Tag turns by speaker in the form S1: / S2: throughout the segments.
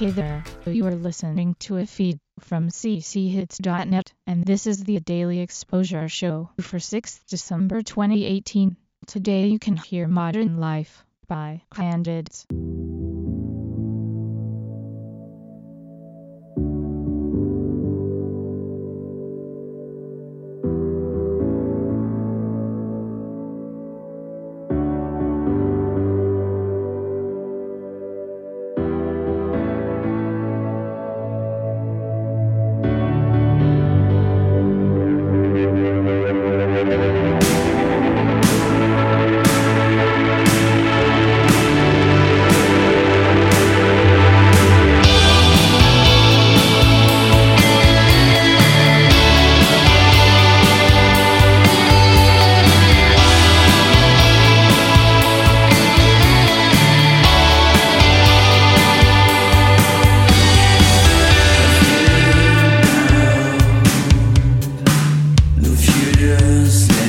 S1: Hey there, you are listening to a feed from cchits.net, and this is the Daily Exposure Show for 6th December 2018. Today you can hear Modern Life by Candids.
S2: Futures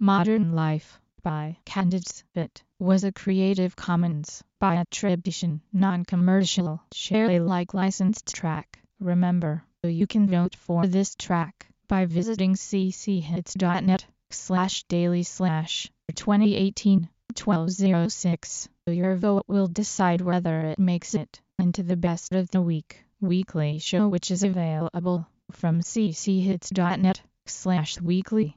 S1: Modern Life by Candids. It was a Creative Commons by attribution, non-commercial, share Alike licensed track. Remember, you can vote for this track by visiting cchits.net slash daily slash 2018 1206. Your vote will decide whether it makes it into the best of the week weekly show which is available from cchits.net slash weekly.